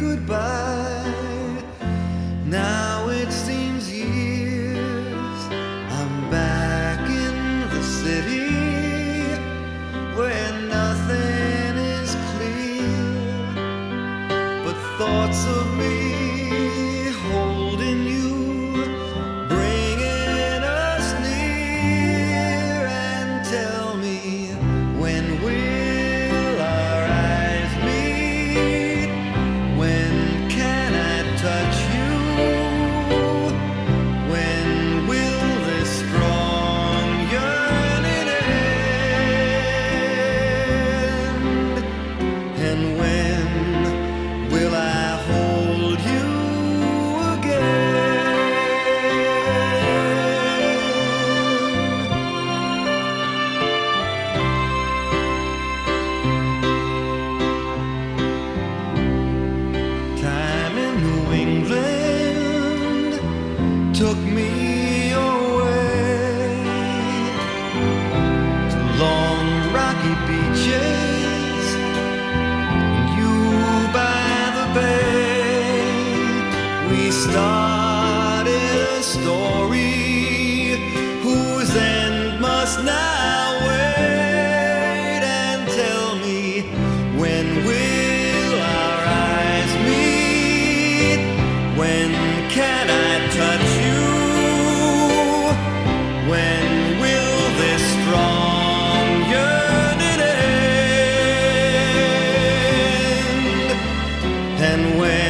goodbye. Now it seems years. I'm back in the city where nothing is clear, but thoughts of me. took me away to long rocky beaches and you by the bay. We started a story. and when